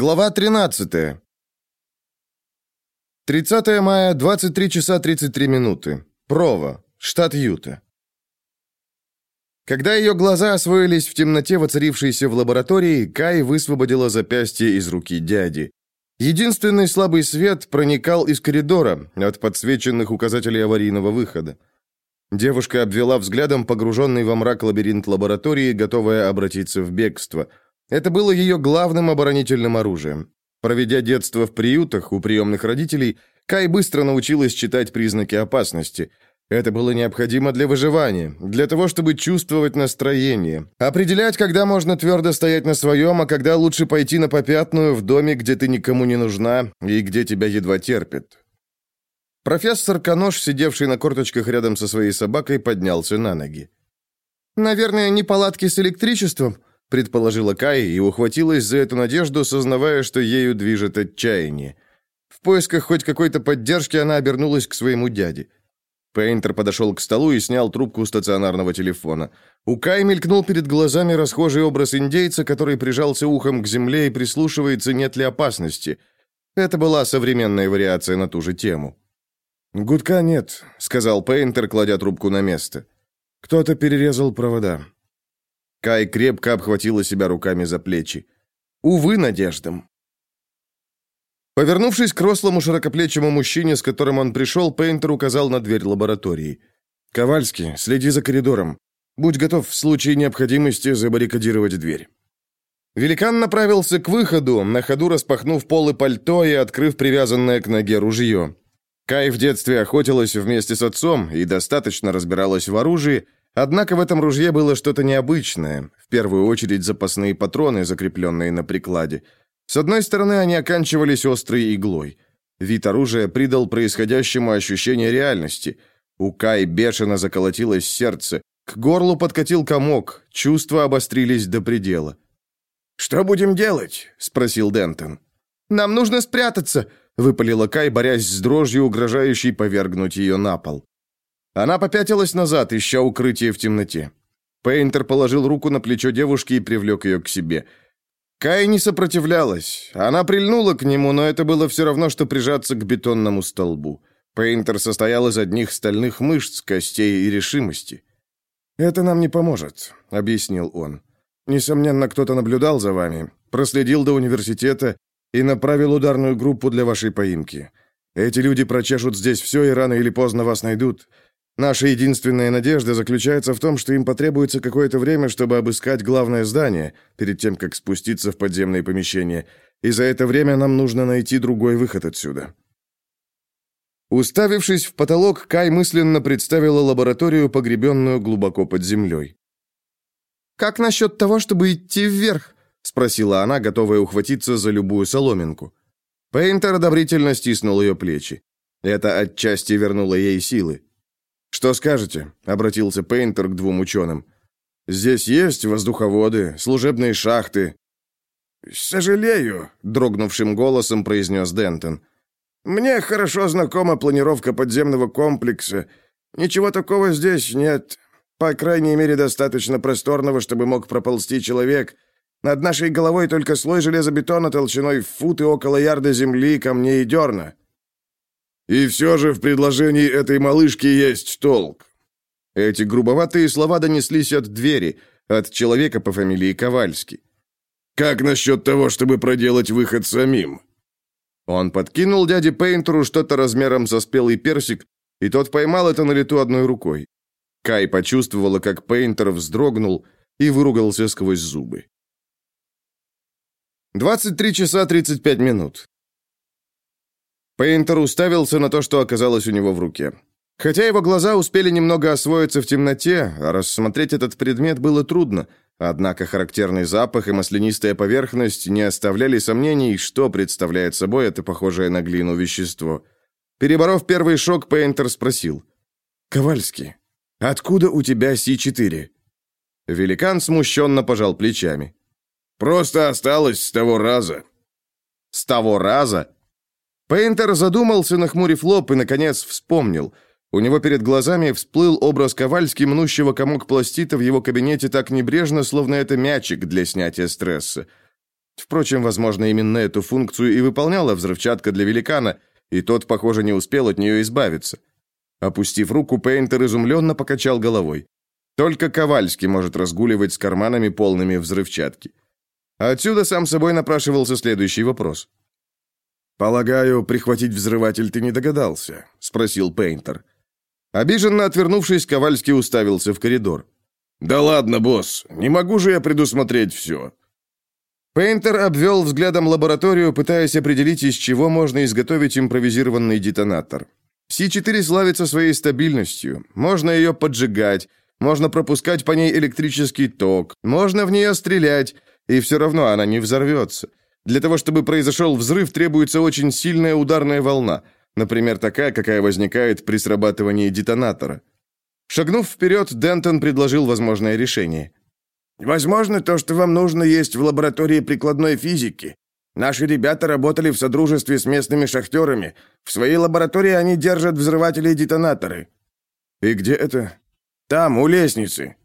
Глава 13. 30 мая, 23 часа 33 минуты. Прово, штат Юта. Когда ее глаза освоились в темноте, воцарившейся в лаборатории, Кай высвободила запястье из руки дяди. Единственный слабый свет проникал из коридора, от подсвеченных указателей аварийного выхода. Девушка обвела взглядом погруженный во мрак лабиринт лаборатории, готовая обратиться в бегство – это было ее главным оборонительным оружием. Проведя детство в приютах у приемных родителей, Кай быстро научилась читать признаки опасности. Это было необходимо для выживания, для того, чтобы чувствовать настроение, определять, когда можно твердо стоять на своем, а когда лучше пойти на попятную в доме, где ты никому не нужна и где тебя едва терпят. Профессор Канош, сидевший на корточках рядом со своей собакой, поднялся на ноги. «Наверное, неполадки с электричеством?» Предположила Кай и ухватилась за эту надежду, сознавая, что ею движет отчаяние. В поисках хоть какой-то поддержки она обернулась к своему дяде. Пейнтер подошел к столу и снял трубку стационарного телефона. У Кай мелькнул перед глазами расхожий образ индейца, который прижался ухом к земле и прислушивается, нет ли опасности. Это была современная вариация на ту же тему. «Гудка нет», — сказал Пейнтер, кладя трубку на место. «Кто-то перерезал провода. Кай крепко обхватила себя руками за плечи. Увы, надеждам. Повернувшись к рослому широкоплечему мужчине, с которым он пришел, Пейнтер указал на дверь лаборатории. «Ковальский, следи за коридором. Будь готов в случае необходимости забаррикадировать дверь». Великан направился к выходу, на ходу распахнув полы пальто и открыв привязанное к ноге ружье. Кай в детстве охотилась вместе с отцом и достаточно разбиралась в оружии, Однако в этом ружье было что-то необычное, в первую очередь запасные патроны, закрепленные на прикладе. С одной стороны, они оканчивались острой иглой. Вид оружия придал происходящему ощущение реальности. У Кай бешено заколотилось сердце, к горлу подкатил комок, чувства обострились до предела. «Что будем делать?» — спросил Дентон. «Нам нужно спрятаться!» — выпалила Кай, борясь с дрожью, угрожающей повергнуть ее на пол. Она попятилась назад, ища укрытие в темноте. Пейнтер положил руку на плечо девушки и привлек ее к себе. Кай не сопротивлялась. Она прильнула к нему, но это было все равно, что прижаться к бетонному столбу. Пейнтер состоял из одних стальных мышц, костей и решимости. «Это нам не поможет», — объяснил он. «Несомненно, кто-то наблюдал за вами, проследил до университета и направил ударную группу для вашей поимки. Эти люди прочешут здесь все и рано или поздно вас найдут. Наша единственная надежда заключается в том, что им потребуется какое-то время, чтобы обыскать главное здание, перед тем, как спуститься в подземные помещения, и за это время нам нужно найти другой выход отсюда». Уставившись в потолок, Кай мысленно представила лабораторию, погребенную глубоко под землей. «Как насчет того, чтобы идти вверх?» — спросила она, готовая ухватиться за любую соломинку. Пейнтер одобрительно стиснул ее плечи. Это отчасти вернуло ей силы. «Что скажете?» — обратился Пейнтер к двум ученым. «Здесь есть воздуховоды, служебные шахты». «Сожалею», — дрогнувшим голосом произнес Дентон. «Мне хорошо знакома планировка подземного комплекса. Ничего такого здесь нет. По крайней мере, достаточно просторного, чтобы мог проползти человек. Над нашей головой только слой железобетона толщиной в фут и около ярда земли, камней и дерна. И все же в предложении этой малышки есть толк. Эти грубоватые слова донеслись от двери, от человека по фамилии Ковальский. Как насчет того, чтобы проделать выход самим? Он подкинул дяде Пейнтеру что-то размером со спелый персик, и тот поймал это на лету одной рукой. Кай почувствовала, как Пейнтер вздрогнул и выругался сквозь зубы. 23 часа 35 минут. Пейнтер уставился на то, что оказалось у него в руке. Хотя его глаза успели немного освоиться в темноте, а рассмотреть этот предмет было трудно, однако характерный запах и маслянистая поверхность не оставляли сомнений, что представляет собой это похожее на глину вещество. Переборов первый шок, Пейнтер спросил. «Ковальский, откуда у тебя Си-4?» Великан смущенно пожал плечами. «Просто осталось с того раза». «С того раза?» Пейнтер задумался, нахмурив лоб, и, наконец, вспомнил. У него перед глазами всплыл образ Ковальски, мнущего комок пластита в его кабинете так небрежно, словно это мячик для снятия стресса. Впрочем, возможно, именно эту функцию и выполняла взрывчатка для великана, и тот, похоже, не успел от нее избавиться. Опустив руку, Пейнтер изумленно покачал головой. Только Ковальский может разгуливать с карманами полными взрывчатки. Отсюда сам собой напрашивался следующий вопрос. «Полагаю, прихватить взрыватель ты не догадался?» — спросил Пейнтер. Обиженно отвернувшись, Ковальский уставился в коридор. «Да ладно, босс, не могу же я предусмотреть все». Пейнтер обвел взглядом лабораторию, пытаясь определить, из чего можно изготовить импровизированный детонатор. Си-4 славится своей стабильностью. Можно ее поджигать, можно пропускать по ней электрический ток, можно в нее стрелять, и все равно она не взорвется. Для того, чтобы произошел взрыв, требуется очень сильная ударная волна, например, такая, какая возникает при срабатывании детонатора. Шагнув вперед, Дентон предложил возможное решение. «Возможно, то, что вам нужно, есть в лаборатории прикладной физики. Наши ребята работали в содружестве с местными шахтерами. В своей лаборатории они держат взрыватели и детонаторы». «И где это?» «Там, у лестницы».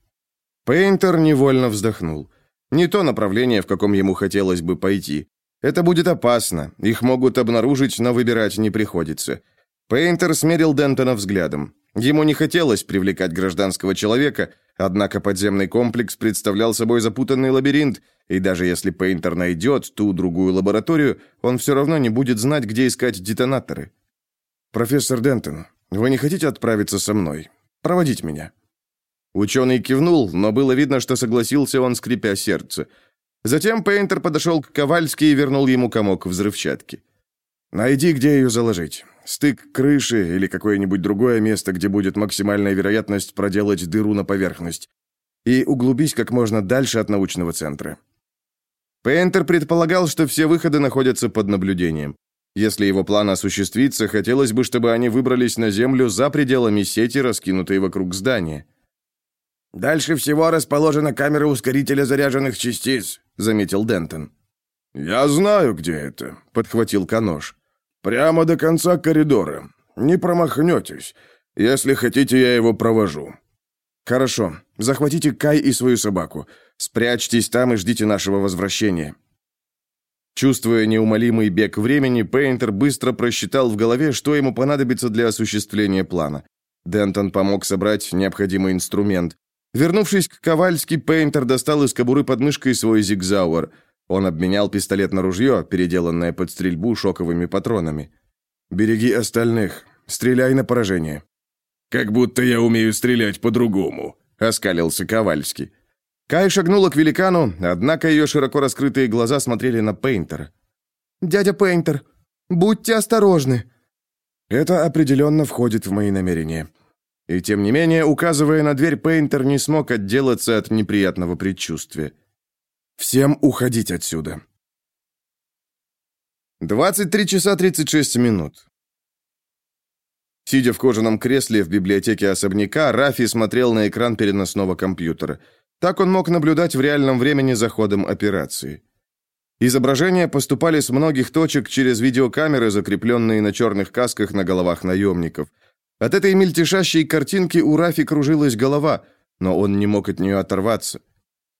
Пейнтер невольно вздохнул. Не то направление, в каком ему хотелось бы пойти. Это будет опасно. Их могут обнаружить, но выбирать не приходится. Пейнтер смерил Дентона взглядом. Ему не хотелось привлекать гражданского человека, однако подземный комплекс представлял собой запутанный лабиринт, и даже если Пейнтер найдет ту другую лабораторию, он все равно не будет знать, где искать детонаторы. «Профессор Дентон, вы не хотите отправиться со мной? Проводить меня?» Ученый кивнул, но было видно, что согласился он, скрипя сердце. Затем Пейнтер подошел к Ковальски и вернул ему комок взрывчатки. «Найди, где ее заложить. Стык крыши или какое-нибудь другое место, где будет максимальная вероятность проделать дыру на поверхность. И углубись как можно дальше от научного центра». Пейнтер предполагал, что все выходы находятся под наблюдением. Если его план осуществится, хотелось бы, чтобы они выбрались на Землю за пределами сети, раскинутой вокруг здания. «Дальше всего расположена камера ускорителя заряженных частиц», — заметил Дентон. «Я знаю, где это», — подхватил Канош. «Прямо до конца коридора. Не промахнетесь. Если хотите, я его провожу». «Хорошо. Захватите Кай и свою собаку. Спрячьтесь там и ждите нашего возвращения». Чувствуя неумолимый бег времени, Пейнтер быстро просчитал в голове, что ему понадобится для осуществления плана. Дентон помог собрать необходимый инструмент. Вернувшись к Ковальски, Пейнтер достал из кобуры под мышкой свой зигзауэр. Он обменял пистолет на ружье, переделанное под стрельбу шоковыми патронами. «Береги остальных. Стреляй на поражение». «Как будто я умею стрелять по-другому», — оскалился Ковальский. Кай шагнула к великану, однако ее широко раскрытые глаза смотрели на Пейнтера. «Дядя Пейнтер, будьте осторожны». «Это определенно входит в мои намерения. И тем не менее, указывая на дверь, Пейнтер не смог отделаться от неприятного предчувствия. «Всем уходить отсюда!» 23 часа 36 минут. Сидя в кожаном кресле в библиотеке особняка, Рафи смотрел на экран переносного компьютера. Так он мог наблюдать в реальном времени за ходом операции. Изображения поступали с многих точек через видеокамеры, закрепленные на черных касках на головах наемников – от этой мельтешащей картинки у Рафи кружилась голова, но он не мог от нее оторваться.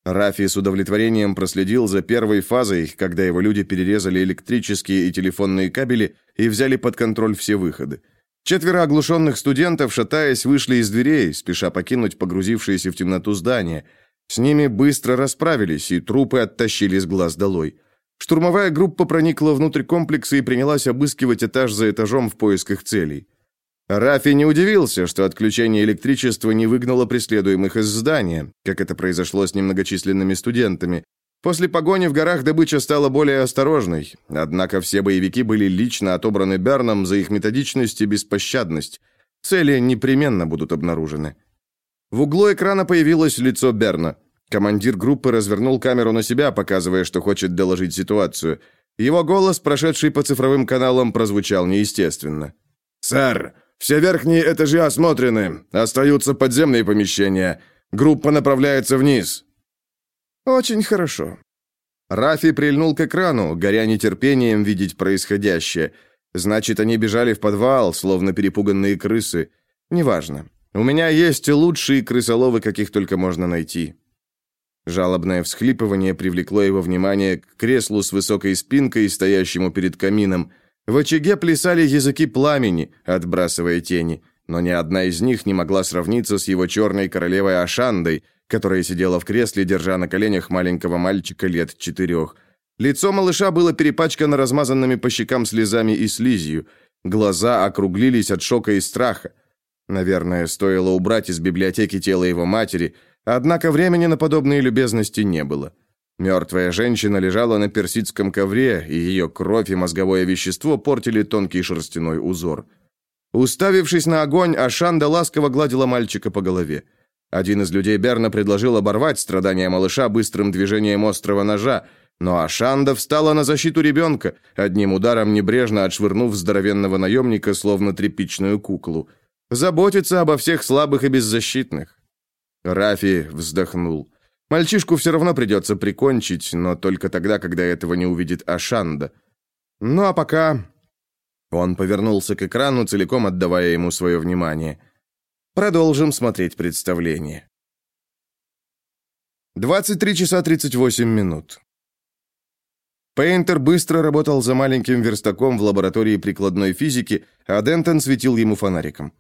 Рафи с удовлетворением проследил за первой фазой, когда его люди перерезали электрические и телефонные кабели и взяли под контроль все выходы. Четверо оглушенных студентов, шатаясь, вышли из дверей, спеша покинуть погрузившееся в темноту здание. С ними быстро расправились, и трупы оттащили с глаз долой. Штурмовая группа проникла внутрь комплекса и принялась обыскивать этаж за этажом в поисках целей. Рафи не удивился, что отключение электричества не выгнало преследуемых из здания, как это произошло с немногочисленными студентами. После погони в горах добыча стала более осторожной, однако все боевики были лично отобраны Берном за их методичность и беспощадность. Цели непременно будут обнаружены. В углу экрана появилось лицо Берна. Командир группы развернул камеру на себя, показывая, что хочет доложить ситуацию. Его голос, прошедший по цифровым каналам, прозвучал неестественно. «Сэр, все верхние этажи осмотрены. Остаются подземные помещения. Группа направляется вниз». «Очень хорошо». Рафи прильнул к экрану, горя нетерпением видеть происходящее. Значит, они бежали в подвал, словно перепуганные крысы. Неважно. У меня есть лучшие крысоловы, каких только можно найти. Жалобное всхлипывание привлекло его внимание к креслу с высокой спинкой, стоящему перед камином. В очаге плясали языки пламени, отбрасывая тени, но ни одна из них не могла сравниться с его черной королевой Ашандой, которая сидела в кресле, держа на коленях маленького мальчика лет четырех. Лицо малыша было перепачкано размазанными по щекам слезами и слизью. Глаза округлились от шока и страха. Наверное, стоило убрать из библиотеки тело его матери, однако времени на подобные любезности не было. Мертвая женщина лежала на персидском ковре, и ее кровь и мозговое вещество портили тонкий шерстяной узор. Уставившись на огонь, Ашанда ласково гладила мальчика по голове. Один из людей Берна предложил оборвать страдания малыша быстрым движением острого ножа, но Ашанда встала на защиту ребенка, одним ударом небрежно отшвырнув здоровенного наемника, словно тряпичную куклу. Заботиться обо всех слабых и беззащитных. Рафи вздохнул. Мальчишку все равно придется прикончить, но только тогда, когда этого не увидит Ашанда. Ну а пока... Он повернулся к экрану, целиком отдавая ему свое внимание. Продолжим смотреть представление. 23 часа 38 минут. Пейнтер быстро работал за маленьким верстаком в лаборатории прикладной физики, а Дентон светил ему фонариком.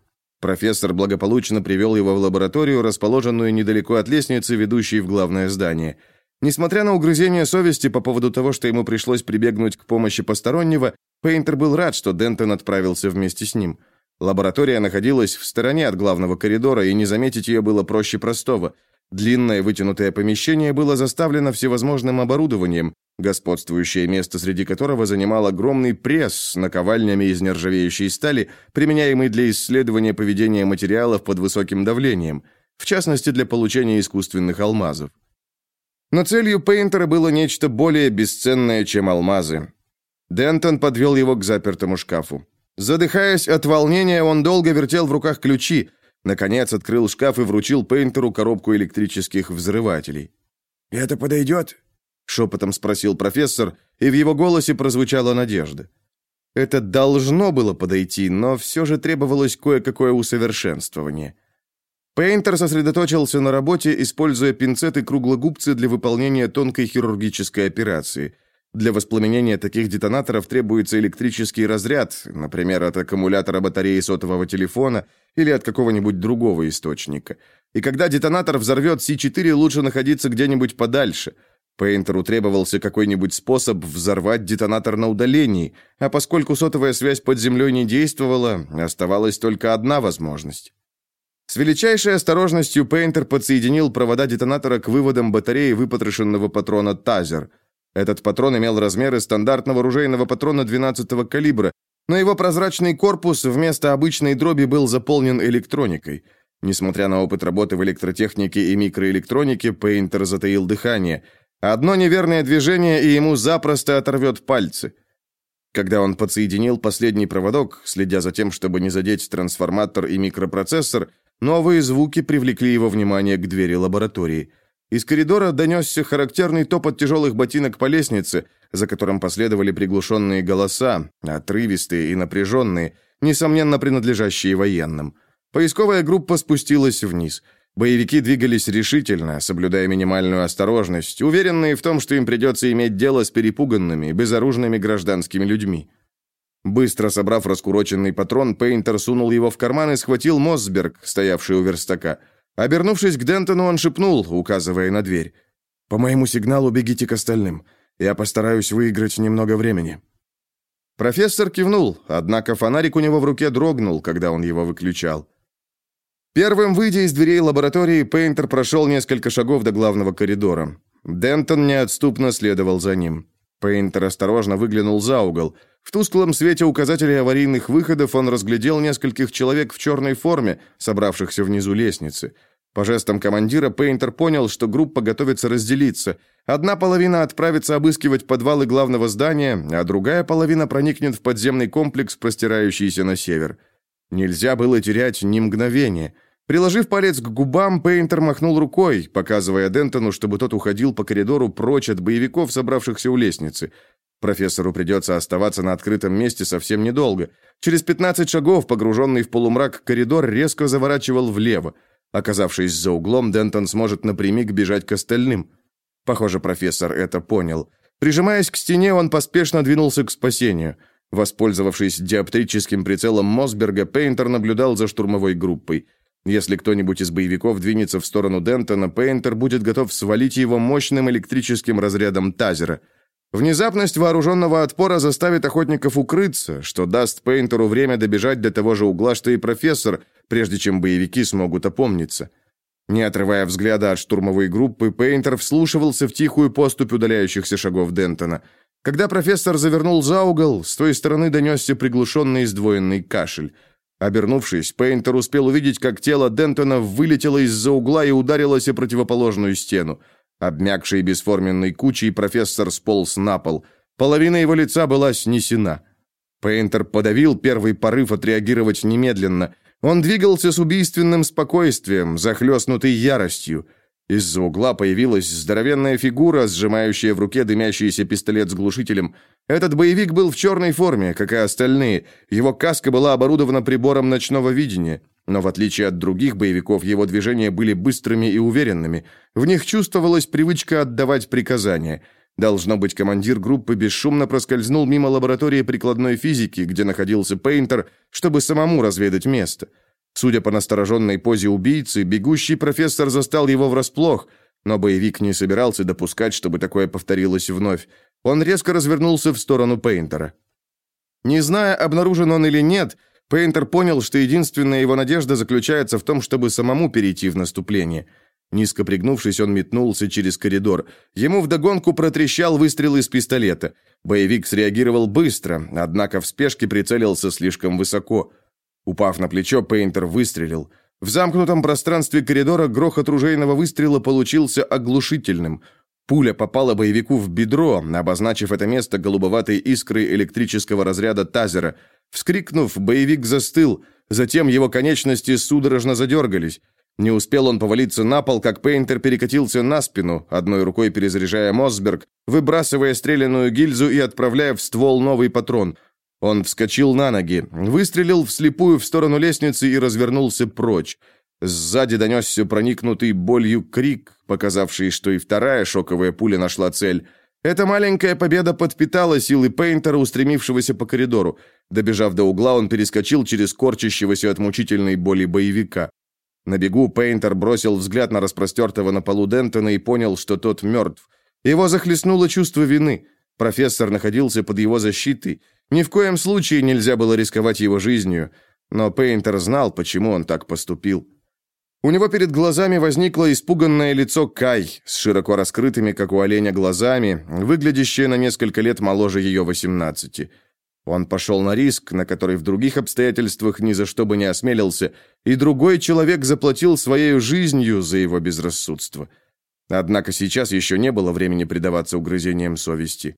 Профессор благополучно привел его в лабораторию, расположенную недалеко от лестницы, ведущей в главное здание. Несмотря на угрызение совести по поводу того, что ему пришлось прибегнуть к помощи постороннего, Пейнтер был рад, что Дентон отправился вместе с ним. Лаборатория находилась в стороне от главного коридора, и не заметить ее было проще простого. Длинное вытянутое помещение было заставлено всевозможным оборудованием, господствующее место среди которого занимал огромный пресс с наковальнями из нержавеющей стали, применяемый для исследования поведения материалов под высоким давлением, в частности для получения искусственных алмазов. Но целью Пейнтера было нечто более бесценное, чем алмазы. Дентон подвел его к запертому шкафу. Задыхаясь от волнения, он долго вертел в руках ключи, наконец открыл шкаф и вручил Пейнтеру коробку электрических взрывателей. «Это подойдет?» Шепотом спросил профессор, и в его голосе прозвучала надежда. Это должно было подойти, но все же требовалось кое-какое усовершенствование. Пейнтер сосредоточился на работе, используя пинцеты круглогубцы для выполнения тонкой хирургической операции. Для воспламенения таких детонаторов требуется электрический разряд, например, от аккумулятора батареи сотового телефона или от какого-нибудь другого источника. И когда детонатор взорвет С4, лучше находиться где-нибудь подальше – Пейнтеру требовался какой-нибудь способ взорвать детонатор на удалении, а поскольку сотовая связь под землей не действовала, оставалась только одна возможность. С величайшей осторожностью Пейнтер подсоединил провода детонатора к выводам батареи выпотрошенного патрона «Тазер». Этот патрон имел размеры стандартного ружейного патрона 12-го калибра, но его прозрачный корпус вместо обычной дроби был заполнен электроникой. Несмотря на опыт работы в электротехнике и микроэлектронике, Пейнтер затаил дыхание – Одно неверное движение, и ему запросто оторвет пальцы. Когда он подсоединил последний проводок, следя за тем, чтобы не задеть трансформатор и микропроцессор, новые звуки привлекли его внимание к двери лаборатории. Из коридора донесся характерный топот тяжелых ботинок по лестнице, за которым последовали приглушенные голоса, отрывистые и напряженные, несомненно принадлежащие военным. Поисковая группа спустилась вниз – Боевики двигались решительно, соблюдая минимальную осторожность, уверенные в том, что им придется иметь дело с перепуганными, безоружными гражданскими людьми. Быстро собрав раскуроченный патрон, Пейнтер сунул его в карман и схватил Мосберг, стоявший у верстака. Обернувшись к Дентону, он шепнул, указывая на дверь. «По моему сигналу бегите к остальным. Я постараюсь выиграть немного времени». Профессор кивнул, однако фонарик у него в руке дрогнул, когда он его выключал. Первым выйдя из дверей лаборатории, Пейнтер прошел несколько шагов до главного коридора. Дентон неотступно следовал за ним. Пейнтер осторожно выглянул за угол. В тусклом свете указателей аварийных выходов он разглядел нескольких человек в черной форме, собравшихся внизу лестницы. По жестам командира Пейнтер понял, что группа готовится разделиться. Одна половина отправится обыскивать подвалы главного здания, а другая половина проникнет в подземный комплекс, простирающийся на север. Нельзя было терять ни мгновения – Приложив палец к губам, Пейнтер махнул рукой, показывая Дентону, чтобы тот уходил по коридору прочь от боевиков, собравшихся у лестницы. Профессору придется оставаться на открытом месте совсем недолго. Через 15 шагов, погруженный в полумрак, коридор резко заворачивал влево. Оказавшись за углом, Дентон сможет напрямик бежать к остальным. Похоже, профессор это понял. Прижимаясь к стене, он поспешно двинулся к спасению. Воспользовавшись диоптрическим прицелом Мосберга, Пейнтер наблюдал за штурмовой группой. Если кто-нибудь из боевиков двинется в сторону Дентона, Пейнтер будет готов свалить его мощным электрическим разрядом тазера. Внезапность вооруженного отпора заставит охотников укрыться, что даст Пейнтеру время добежать до того же угла, что и профессор, прежде чем боевики смогут опомниться. Не отрывая взгляда от штурмовой группы, Пейнтер вслушивался в тихую поступь удаляющихся шагов Дентона. Когда профессор завернул за угол, с той стороны донесся приглушенный сдвоенный кашель. Обернувшись, Пейнтер успел увидеть, как тело Дентона вылетело из-за угла и ударилось о противоположную стену. Обмякший бесформенной кучей профессор сполз на пол. Половина его лица была снесена. Пейнтер подавил первый порыв отреагировать немедленно. Он двигался с убийственным спокойствием, захлестнутый яростью. Из-за угла появилась здоровенная фигура, сжимающая в руке дымящийся пистолет с глушителем. Этот боевик был в черной форме, как и остальные. Его каска была оборудована прибором ночного видения. Но в отличие от других боевиков, его движения были быстрыми и уверенными. В них чувствовалась привычка отдавать приказания. Должно быть, командир группы бесшумно проскользнул мимо лаборатории прикладной физики, где находился Пейнтер, чтобы самому разведать место. Судя по настороженной позе убийцы, бегущий профессор застал его врасплох, но боевик не собирался допускать, чтобы такое повторилось вновь. Он резко развернулся в сторону Пейнтера. Не зная, обнаружен он или нет, Пейнтер понял, что единственная его надежда заключается в том, чтобы самому перейти в наступление. Низко пригнувшись, он метнулся через коридор. Ему вдогонку протрещал выстрел из пистолета. Боевик среагировал быстро, однако в спешке прицелился слишком высоко. Упав на плечо, Пейнтер выстрелил. В замкнутом пространстве коридора грохот ружейного выстрела получился оглушительным. Пуля попала боевику в бедро, обозначив это место голубоватой искрой электрического разряда тазера – Вскрикнув, боевик застыл, затем его конечности судорожно задергались. Не успел он повалиться на пол, как Пейнтер перекатился на спину, одной рукой перезаряжая Мосберг, выбрасывая стреляную гильзу и отправляя в ствол новый патрон. Он вскочил на ноги, выстрелил вслепую в сторону лестницы и развернулся прочь. Сзади донесся проникнутый болью крик, показавший, что и вторая шоковая пуля нашла цель. Эта маленькая победа подпитала силы Пейнтера, устремившегося по коридору. Добежав до угла, он перескочил через корчащегося от мучительной боли боевика. На бегу Пейнтер бросил взгляд на распростертого на полу Дентона и понял, что тот мертв. Его захлестнуло чувство вины. Профессор находился под его защитой. Ни в коем случае нельзя было рисковать его жизнью. Но Пейнтер знал, почему он так поступил. У него перед глазами возникло испуганное лицо Кай с широко раскрытыми, как у оленя, глазами, выглядящее на несколько лет моложе ее восемнадцати. Он пошел на риск, на который в других обстоятельствах ни за что бы не осмелился, и другой человек заплатил своей жизнью за его безрассудство. Однако сейчас еще не было времени предаваться угрызениям совести.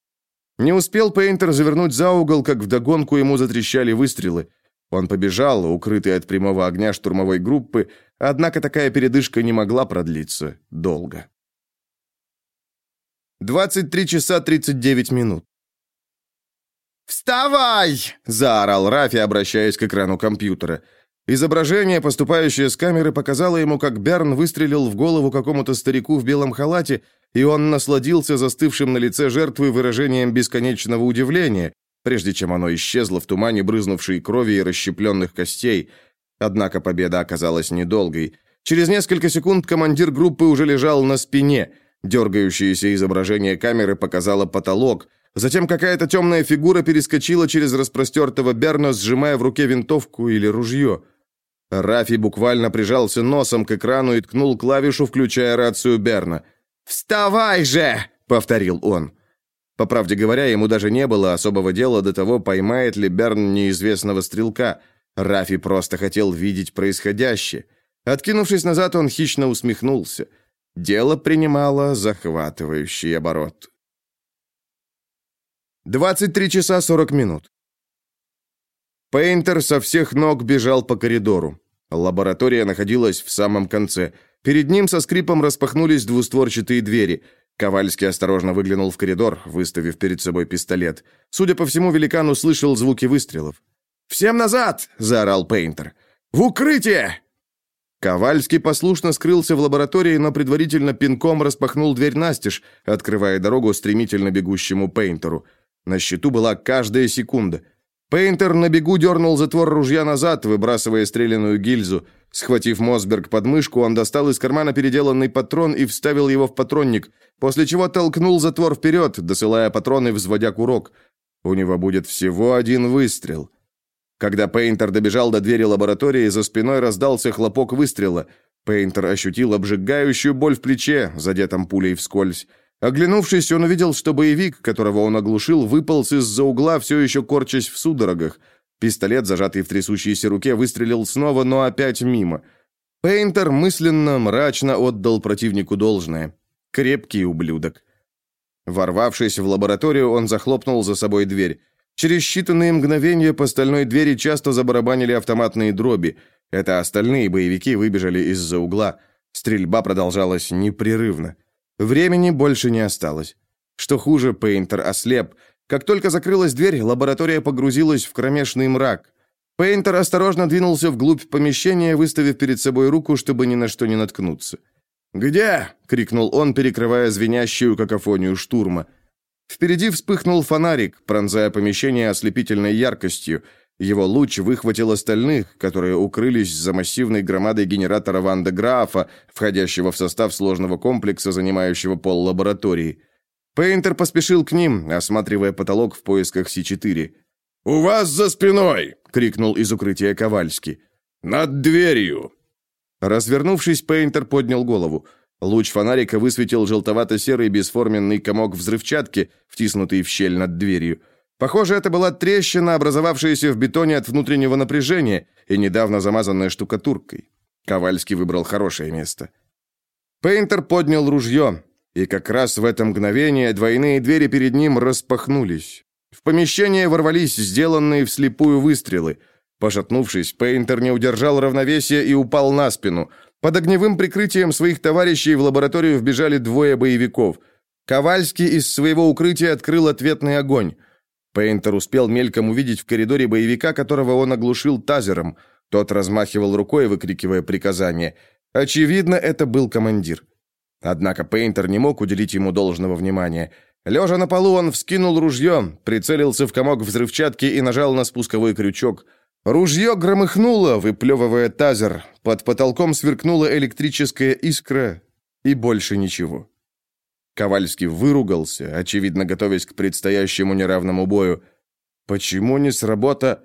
Не успел Пейнтер завернуть за угол, как вдогонку ему затрещали выстрелы. Он побежал, укрытый от прямого огня штурмовой группы, однако такая передышка не могла продлиться долго. 23 часа 39 минут. «Вставай!» – заорал Рафи, обращаясь к экрану компьютера. Изображение, поступающее с камеры, показало ему, как Берн выстрелил в голову какому-то старику в белом халате, и он насладился застывшим на лице жертвы выражением бесконечного удивления, прежде чем оно исчезло в тумане брызнувшей крови и расщепленных костей. Однако победа оказалась недолгой. Через несколько секунд командир группы уже лежал на спине. Дергающееся изображение камеры показало потолок. Затем какая-то темная фигура перескочила через распростертого Берна, сжимая в руке винтовку или ружье. Рафи буквально прижался носом к экрану и ткнул клавишу, включая рацию Берна. «Вставай же!» — повторил он. По правде говоря, ему даже не было особого дела до того, поймает ли Берн неизвестного стрелка. Рафи просто хотел видеть происходящее. Откинувшись назад, он хищно усмехнулся. Дело принимало захватывающий оборот. 23 часа 40 минут. Пейнтер со всех ног бежал по коридору. Лаборатория находилась в самом конце. Перед ним со скрипом распахнулись двустворчатые двери. Ковальский осторожно выглянул в коридор, выставив перед собой пистолет. Судя по всему, великан услышал звуки выстрелов. «Всем назад!» — заорал Пейнтер. «В укрытие!» Ковальский послушно скрылся в лаборатории, но предварительно пинком распахнул дверь настежь, открывая дорогу стремительно бегущему Пейнтеру. На счету была каждая секунда. Пейнтер на бегу дернул затвор ружья назад, выбрасывая стреляную гильзу. Схватив Мосберг под мышку, он достал из кармана переделанный патрон и вставил его в патронник, после чего толкнул затвор вперед, досылая патроны, взводя курок. У него будет всего один выстрел. Когда Пейнтер добежал до двери лаборатории, за спиной раздался хлопок выстрела. Пейнтер ощутил обжигающую боль в плече, задетом пулей вскользь. Оглянувшись, он увидел, что боевик, которого он оглушил, выполз из-за угла, все еще корчась в судорогах. Пистолет, зажатый в трясущейся руке, выстрелил снова, но опять мимо. Пейнтер мысленно, мрачно отдал противнику должное. Крепкий ублюдок. Ворвавшись в лабораторию, он захлопнул за собой дверь. Через считанные мгновения по стальной двери часто забарабанили автоматные дроби. Это остальные боевики выбежали из-за угла. Стрельба продолжалась непрерывно. Времени больше не осталось. Что хуже, Пейнтер ослеп. Как только закрылась дверь, лаборатория погрузилась в кромешный мрак. Пейнтер осторожно двинулся вглубь помещения, выставив перед собой руку, чтобы ни на что не наткнуться. «Где?» — крикнул он, перекрывая звенящую какофонию штурма. Впереди вспыхнул фонарик, пронзая помещение ослепительной яркостью. Его луч выхватил остальных, которые укрылись за массивной громадой генератора Ванда Графа, входящего в состав сложного комплекса, занимающего пол лаборатории. Пейнтер поспешил к ним, осматривая потолок в поисках Си-4. «У вас за спиной!» — крикнул из укрытия Ковальский. «Над дверью!» Развернувшись, Пейнтер поднял голову. Луч фонарика высветил желтовато-серый бесформенный комок взрывчатки, втиснутый в щель над дверью. Похоже, это была трещина, образовавшаяся в бетоне от внутреннего напряжения и недавно замазанная штукатуркой. Ковальский выбрал хорошее место. Пейнтер поднял ружье, и как раз в это мгновение двойные двери перед ним распахнулись. В помещение ворвались сделанные вслепую выстрелы. Пошатнувшись, Пейнтер не удержал равновесия и упал на спину – под огневым прикрытием своих товарищей в лабораторию вбежали двое боевиков. Ковальский из своего укрытия открыл ответный огонь. Пейнтер успел мельком увидеть в коридоре боевика, которого он оглушил тазером. Тот размахивал рукой, выкрикивая приказания. Очевидно, это был командир. Однако Пейнтер не мог уделить ему должного внимания. Лежа на полу, он вскинул ружье, прицелился в комок взрывчатки и нажал на спусковой крючок – Ружье громыхнуло, выплевывая тазер. Под потолком сверкнула электрическая искра, и больше ничего. Ковальский выругался, очевидно, готовясь к предстоящему неравному бою. Почему не сработа?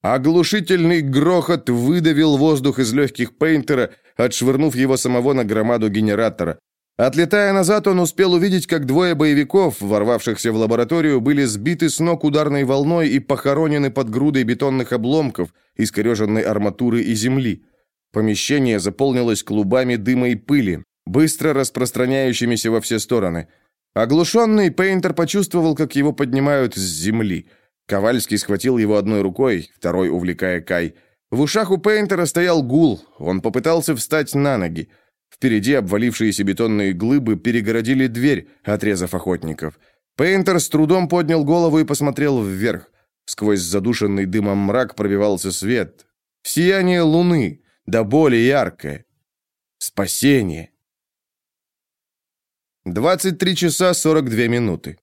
Оглушительный грохот выдавил воздух из легких Пейнтера, отшвырнув его самого на громаду генератора. Отлетая назад, он успел увидеть, как двое боевиков, ворвавшихся в лабораторию, были сбиты с ног ударной волной и похоронены под грудой бетонных обломков, искореженной арматуры и земли. Помещение заполнилось клубами дыма и пыли, быстро распространяющимися во все стороны. Оглушенный, Пейнтер почувствовал, как его поднимают с земли. Ковальский схватил его одной рукой, второй увлекая Кай. В ушах у Пейнтера стоял гул, он попытался встать на ноги. Впереди обвалившиеся бетонные глыбы перегородили дверь, отрезав охотников. Пейнтер с трудом поднял голову и посмотрел вверх. Сквозь задушенный дымом мрак пробивался свет. Сияние луны, да более яркое. Спасение. 23 часа 42 минуты.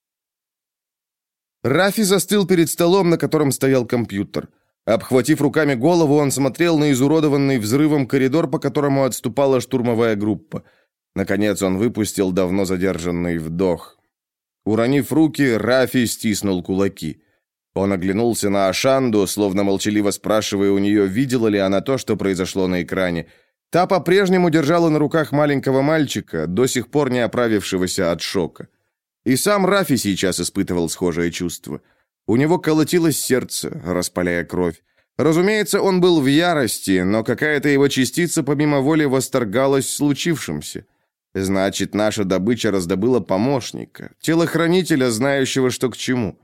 Рафи застыл перед столом, на котором стоял компьютер. Обхватив руками голову, он смотрел на изуродованный взрывом коридор, по которому отступала штурмовая группа. Наконец он выпустил давно задержанный вдох. Уронив руки, Рафи стиснул кулаки. Он оглянулся на Ашанду, словно молчаливо спрашивая у нее, видела ли она то, что произошло на экране. Та по-прежнему держала на руках маленького мальчика, до сих пор не оправившегося от шока. И сам Рафи сейчас испытывал схожее чувство – у него колотилось сердце, распаляя кровь. Разумеется, он был в ярости, но какая-то его частица помимо воли восторгалась случившимся. Значит, наша добыча раздобыла помощника, телохранителя, знающего, что к чему.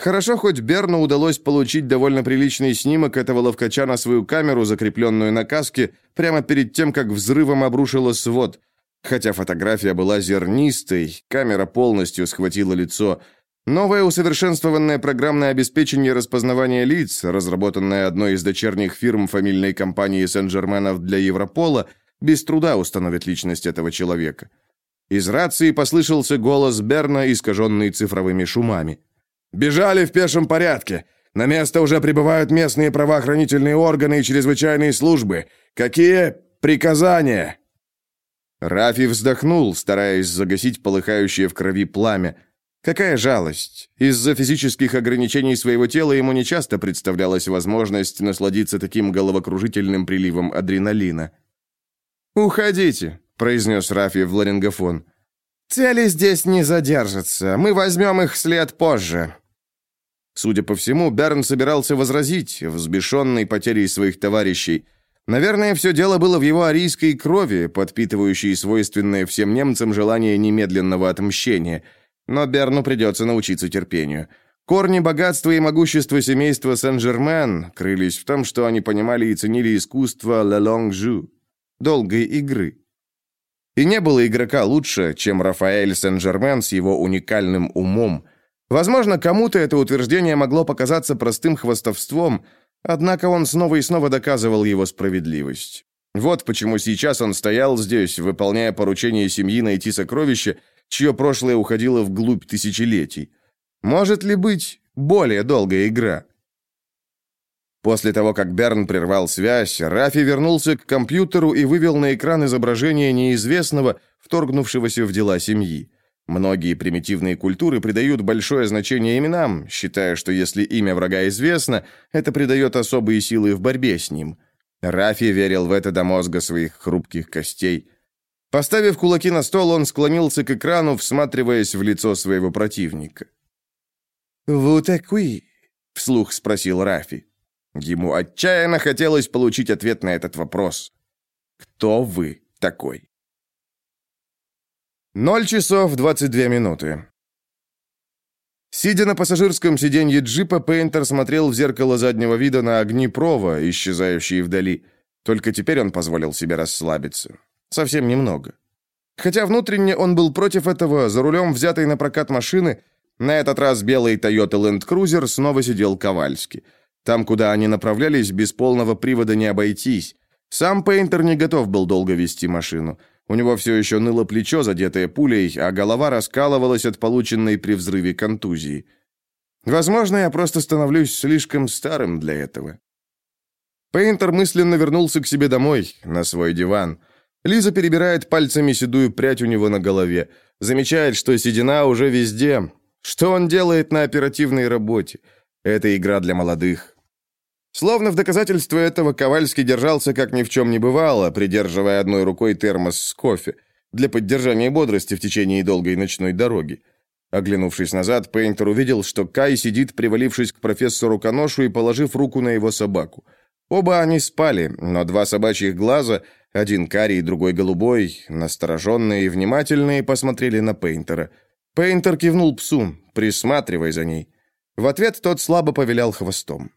Хорошо, хоть Берну удалось получить довольно приличный снимок этого ловкача на свою камеру, закрепленную на каске, прямо перед тем, как взрывом обрушило свод. Хотя фотография была зернистой, камера полностью схватила лицо – Новое усовершенствованное программное обеспечение распознавания лиц, разработанное одной из дочерних фирм фамильной компании Сен-Жерменов для Европола, без труда установит личность этого человека. Из рации послышался голос Берна, искаженный цифровыми шумами. «Бежали в пешем порядке. На место уже прибывают местные правоохранительные органы и чрезвычайные службы. Какие приказания?» Рафи вздохнул, стараясь загасить полыхающее в крови пламя. Какая жалость. Из-за физических ограничений своего тела ему нечасто представлялась возможность насладиться таким головокружительным приливом адреналина. «Уходите», — произнес Рафи в ларингофон. «Цели здесь не задержатся. Мы возьмем их след позже». Судя по всему, Берн собирался возразить, взбешенный потерей своих товарищей. Наверное, все дело было в его арийской крови, подпитывающей свойственное всем немцам желание немедленного отмщения — но Берну придется научиться терпению. Корни богатства и могущества семейства Сен-Жермен крылись в том, что они понимали и ценили искусство «la longue jeu» — долгой игры. И не было игрока лучше, чем Рафаэль Сен-Жермен с его уникальным умом. Возможно, кому-то это утверждение могло показаться простым хвастовством, однако он снова и снова доказывал его справедливость. Вот почему сейчас он стоял здесь, выполняя поручение семьи найти сокровище, чье прошлое уходило вглубь тысячелетий. Может ли быть более долгая игра? После того, как Берн прервал связь, Рафи вернулся к компьютеру и вывел на экран изображение неизвестного, вторгнувшегося в дела семьи. Многие примитивные культуры придают большое значение именам, считая, что если имя врага известно, это придает особые силы в борьбе с ним. Рафи верил в это до мозга своих хрупких костей. Поставив кулаки на стол, он склонился к экрану, всматриваясь в лицо своего противника. «Vous такой?» — вслух спросил Рафи. Ему отчаянно хотелось получить ответ на этот вопрос. «Кто вы такой?» Ноль часов двадцать две минуты. Сидя на пассажирском сиденье джипа, Пейнтер смотрел в зеркало заднего вида на огни Прова, исчезающие вдали. Только теперь он позволил себе расслабиться. Совсем немного. Хотя внутренне он был против этого, за рулем взятой на прокат машины, на этот раз белый Toyota Land Cruiser снова сидел Ковальский. Там, куда они направлялись, без полного привода не обойтись. Сам Пейнтер не готов был долго вести машину. У него все еще ныло плечо, задетое пулей, а голова раскалывалась от полученной при взрыве контузии. Возможно, я просто становлюсь слишком старым для этого. Пейнтер мысленно вернулся к себе домой, на свой диван. Лиза перебирает пальцами седую прядь у него на голове. Замечает, что седина уже везде. Что он делает на оперативной работе? Это игра для молодых. Словно в доказательство этого Ковальский держался как ни в чем не бывало, придерживая одной рукой термос с кофе, для поддержания бодрости в течение долгой ночной дороги. Оглянувшись назад, Пейнтер увидел, что Кай сидит, привалившись к профессору Каношу и положив руку на его собаку. Оба они спали, но два собачьих глаза, один карий, другой голубой, настороженные и внимательные, посмотрели на Пейнтера. Пейнтер кивнул псу, присматривая за ней. В ответ тот слабо повилял хвостом.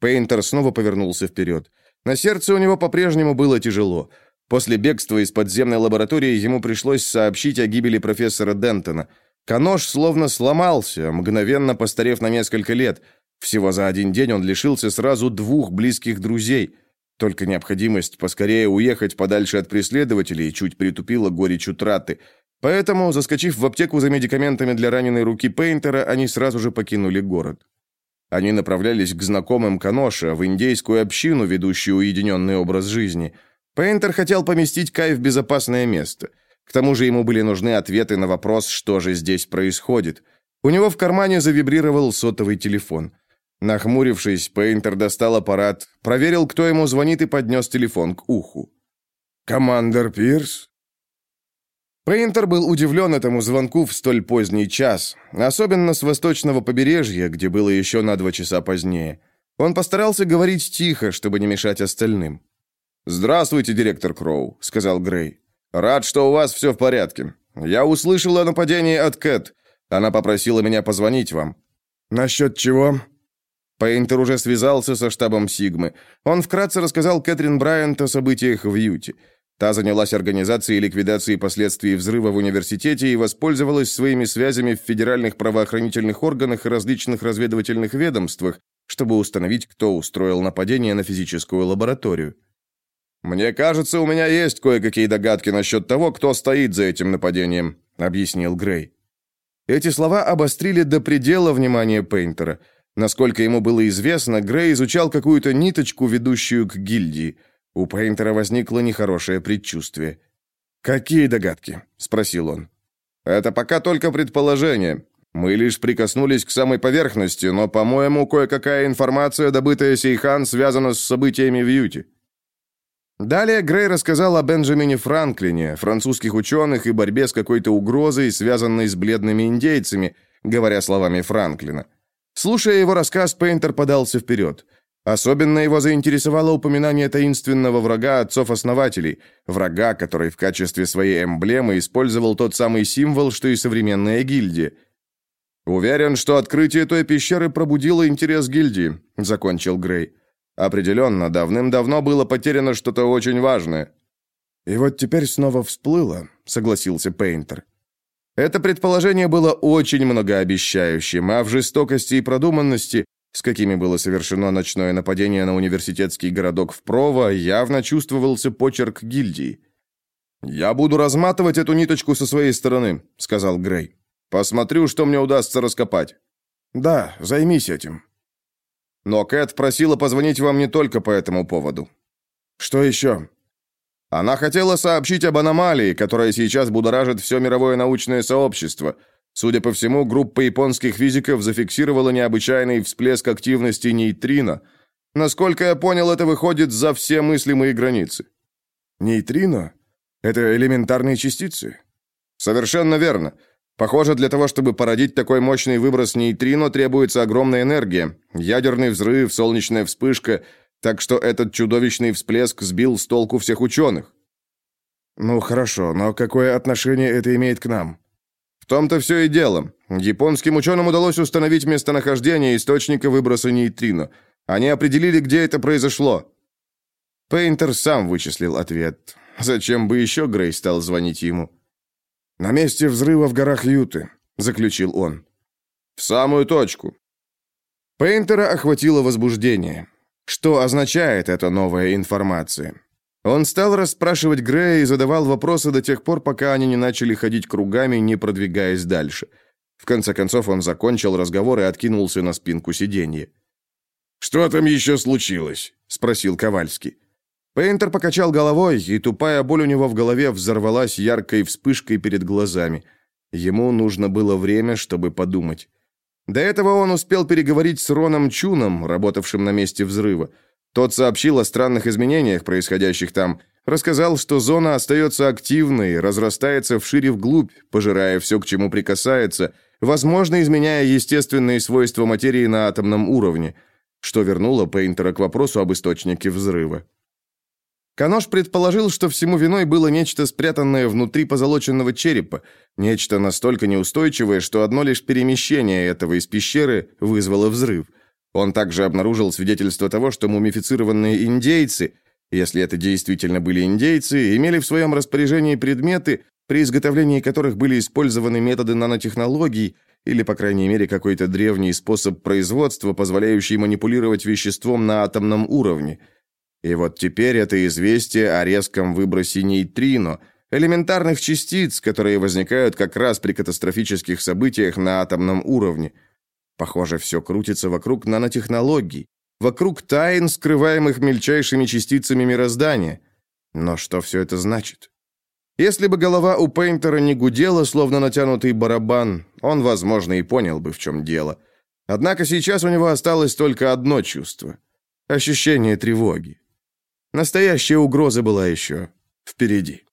Пейнтер снова повернулся вперед. На сердце у него по-прежнему было тяжело. После бегства из подземной лаборатории ему пришлось сообщить о гибели профессора Дентона. Канош словно сломался, мгновенно постарев на несколько лет – всего за один день он лишился сразу двух близких друзей. Только необходимость поскорее уехать подальше от преследователей чуть притупила горечь утраты. Поэтому, заскочив в аптеку за медикаментами для раненой руки Пейнтера, они сразу же покинули город. Они направлялись к знакомым Каноша, в индейскую общину, ведущую уединенный образ жизни. Пейнтер хотел поместить Кай в безопасное место. К тому же ему были нужны ответы на вопрос, что же здесь происходит. У него в кармане завибрировал сотовый телефон – Нахмурившись, Пейнтер достал аппарат, проверил, кто ему звонит, и поднес телефон к уху. «Командер Пирс?» Пейнтер был удивлен этому звонку в столь поздний час, особенно с восточного побережья, где было еще на два часа позднее. Он постарался говорить тихо, чтобы не мешать остальным. «Здравствуйте, директор Кроу», — сказал Грей. «Рад, что у вас все в порядке. Я услышал о нападении от Кэт. Она попросила меня позвонить вам». «Насчет чего?» Пейнтер уже связался со штабом Сигмы. Он вкратце рассказал Кэтрин Брайант о событиях в Юте. Та занялась организацией ликвидации последствий взрыва в университете и воспользовалась своими связями в федеральных правоохранительных органах и различных разведывательных ведомствах, чтобы установить, кто устроил нападение на физическую лабораторию. «Мне кажется, у меня есть кое-какие догадки насчет того, кто стоит за этим нападением», — объяснил Грей. Эти слова обострили до предела внимание Пейнтера. Насколько ему было известно, Грей изучал какую-то ниточку, ведущую к гильдии. У Пейнтера возникло нехорошее предчувствие. «Какие догадки?» — спросил он. «Это пока только предположение. Мы лишь прикоснулись к самой поверхности, но, по-моему, кое-какая информация, добытая Сейхан, связана с событиями в Юте». Далее Грей рассказал о Бенджамине Франклине, французских ученых и борьбе с какой-то угрозой, связанной с бледными индейцами, говоря словами Франклина. Слушая его рассказ, Пейнтер подался вперед. Особенно его заинтересовало упоминание таинственного врага отцов-основателей, врага, который в качестве своей эмблемы использовал тот самый символ, что и современная гильдия. «Уверен, что открытие той пещеры пробудило интерес гильдии», — закончил Грей. Определенно, давным-давно было потеряно что-то очень важное. И вот теперь снова всплыло, согласился Пейнтер. Это предположение было очень многообещающим, а в жестокости и продуманности, с какими было совершено ночное нападение на университетский городок в Прово, явно чувствовался почерк гильдии. «Я буду разматывать эту ниточку со своей стороны», — сказал Грей. «Посмотрю, что мне удастся раскопать». «Да, займись этим», но Кэт просила позвонить вам не только по этому поводу. Что еще? Она хотела сообщить об аномалии, которая сейчас будоражит все мировое научное сообщество. Судя по всему, группа японских физиков зафиксировала необычайный всплеск активности нейтрино. Насколько я понял, это выходит за все мыслимые границы. Нейтрино? Это элементарные частицы? Совершенно верно. Похоже, для того, чтобы породить такой мощный выброс нейтрино, требуется огромная энергия. Ядерный взрыв, солнечная вспышка. Так что этот чудовищный всплеск сбил с толку всех ученых. Ну, хорошо, но какое отношение это имеет к нам? Том-то все и дело. Японским ученым удалось установить местонахождение источника выброса нейтрино. Они определили, где это произошло. Пейнтер сам вычислил ответ. Зачем бы еще Грей стал звонить ему? «На месте взрыва в горах Юты», — заключил он. «В самую точку». Пейнтера охватило возбуждение. Что означает эта новая информация? Он стал расспрашивать Грея и задавал вопросы до тех пор, пока они не начали ходить кругами, не продвигаясь дальше. В конце концов он закончил разговор и откинулся на спинку сиденья. «Что там еще случилось?» — спросил Ковальский. Пейнтер покачал головой, и тупая боль у него в голове взорвалась яркой вспышкой перед глазами. Ему нужно было время, чтобы подумать. До этого он успел переговорить с Роном Чуном, работавшим на месте взрыва. Тот сообщил о странных изменениях, происходящих там, рассказал, что зона остается активной, разрастается вширь и вглубь, пожирая все, к чему прикасается, возможно, изменяя естественные свойства материи на атомном уровне, что вернуло Пейнтера к вопросу об источнике взрыва. Канош предположил, что всему виной было нечто спрятанное внутри позолоченного черепа, нечто настолько неустойчивое, что одно лишь перемещение этого из пещеры вызвало взрыв. Он также обнаружил свидетельство того, что мумифицированные индейцы, если это действительно были индейцы, имели в своем распоряжении предметы, при изготовлении которых были использованы методы нанотехнологий или, по крайней мере, какой-то древний способ производства, позволяющий манипулировать веществом на атомном уровне – и вот теперь это известие о резком выбросе нейтрино, элементарных частиц, которые возникают как раз при катастрофических событиях на атомном уровне. Похоже, все крутится вокруг нанотехнологий, вокруг тайн, скрываемых мельчайшими частицами мироздания. Но что все это значит? Если бы голова у Пейнтера не гудела, словно натянутый барабан, он, возможно, и понял бы, в чем дело. Однако сейчас у него осталось только одно чувство — ощущение тревоги. Настоящая угроза была еще впереди.